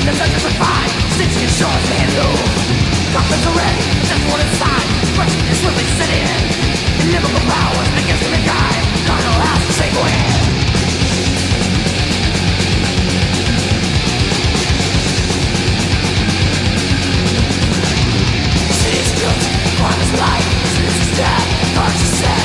and the such as refined Sits in shores man low Coffins are ready, just one inside Wretched is really set in? Inimical powers begins to make eye Not no house to away. City's guilt, crime is life, truth death, dark is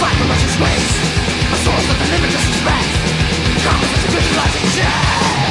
Fight for righteous ways. A source of limitless respect. Common such a good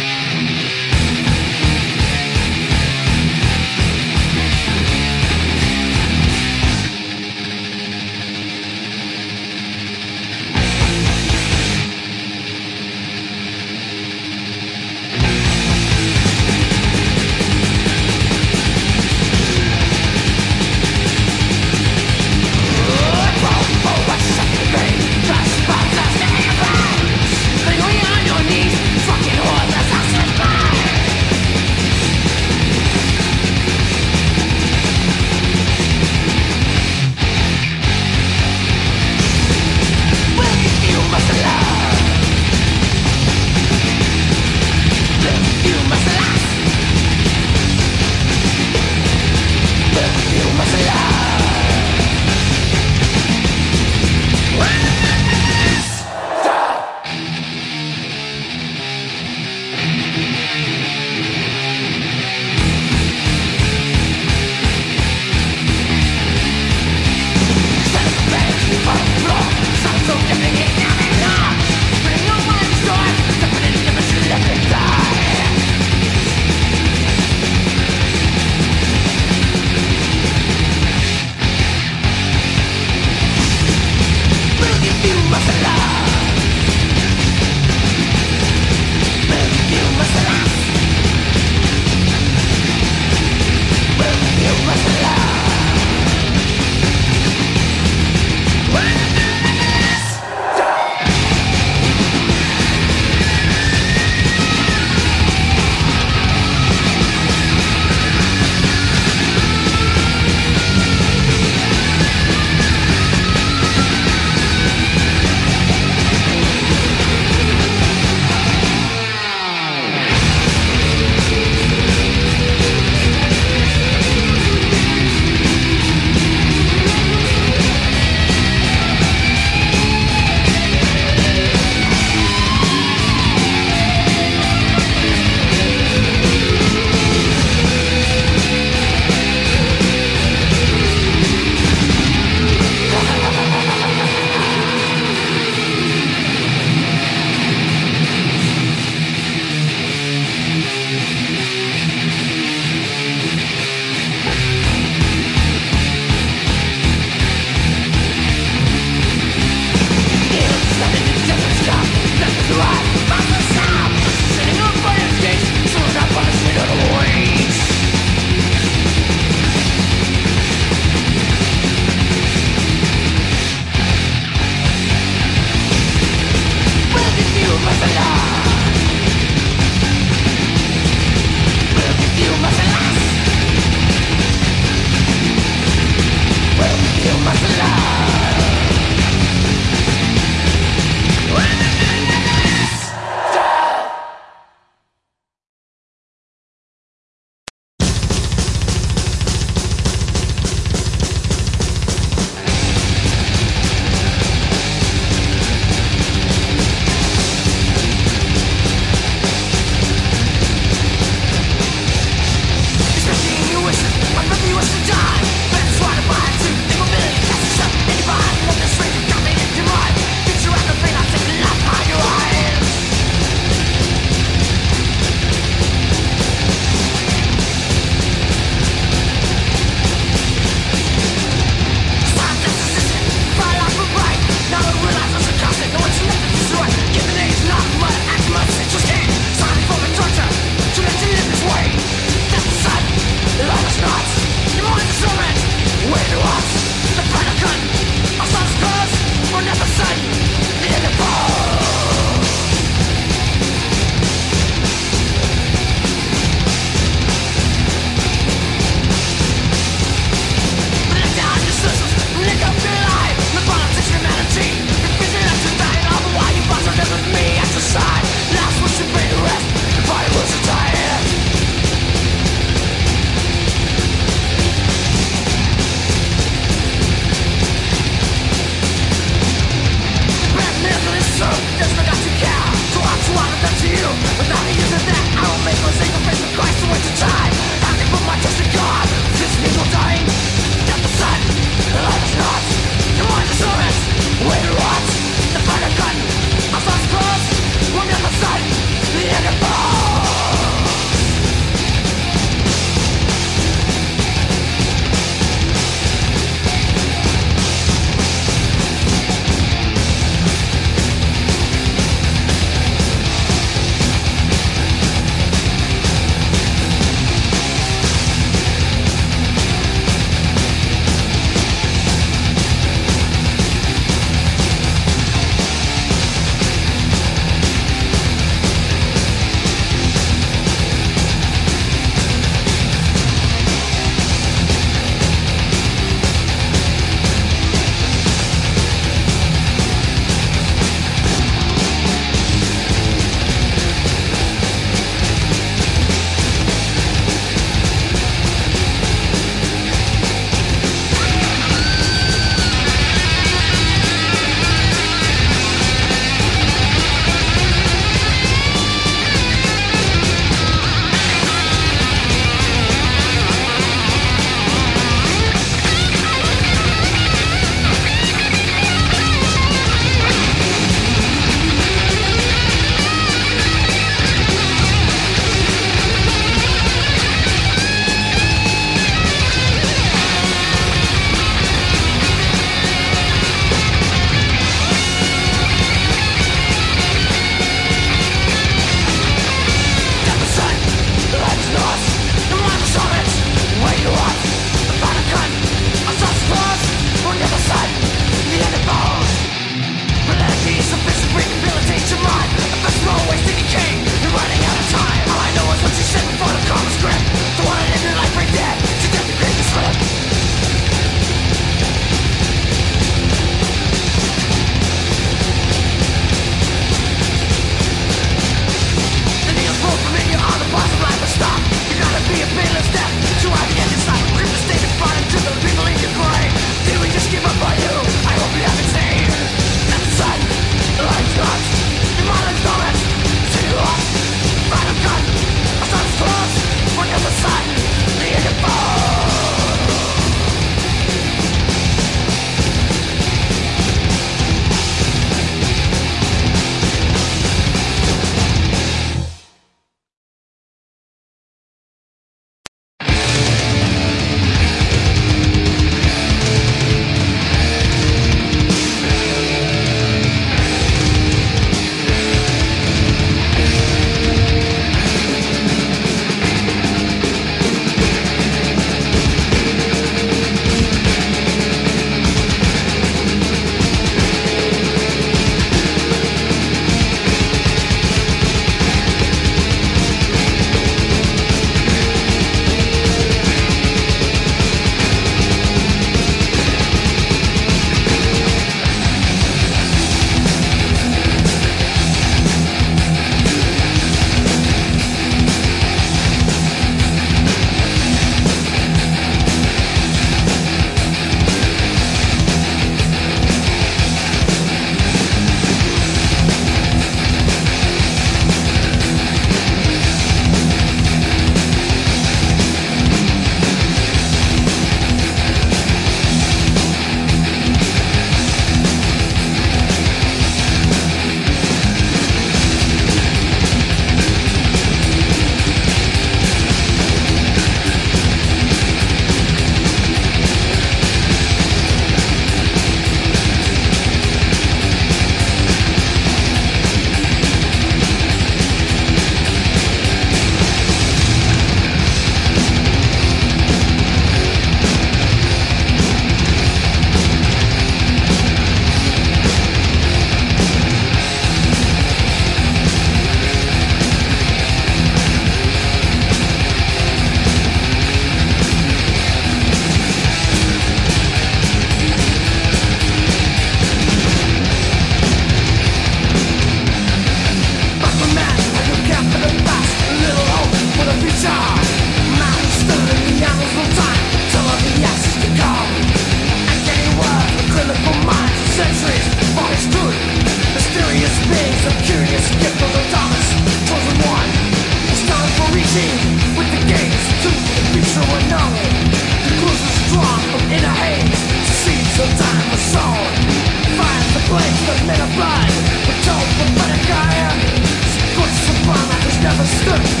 Good.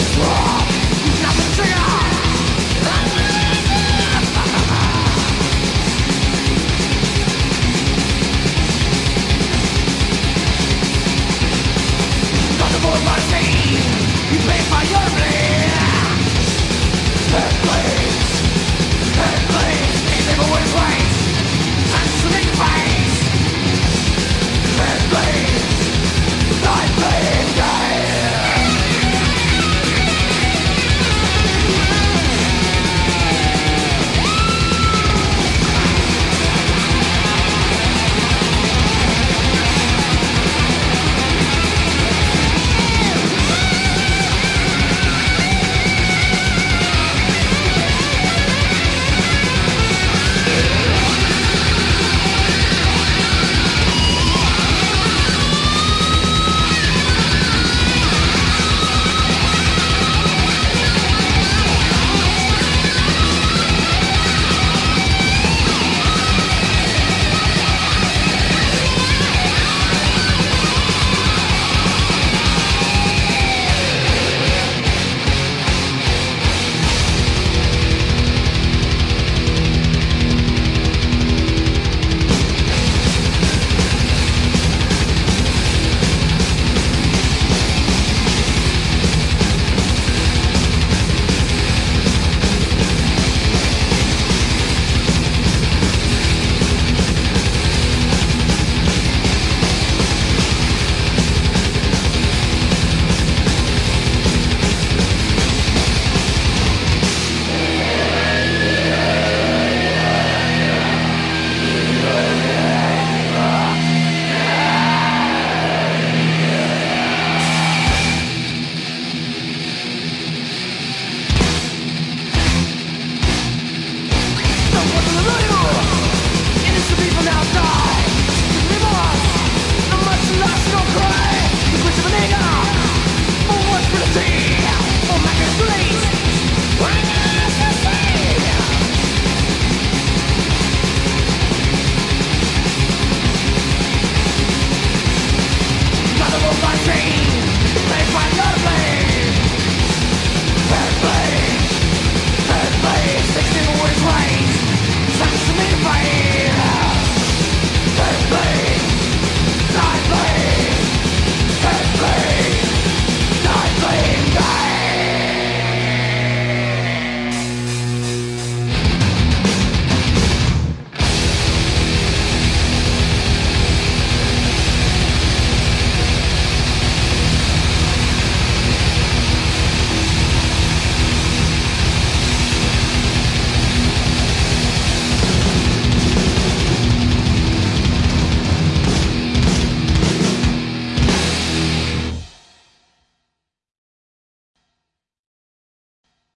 Blade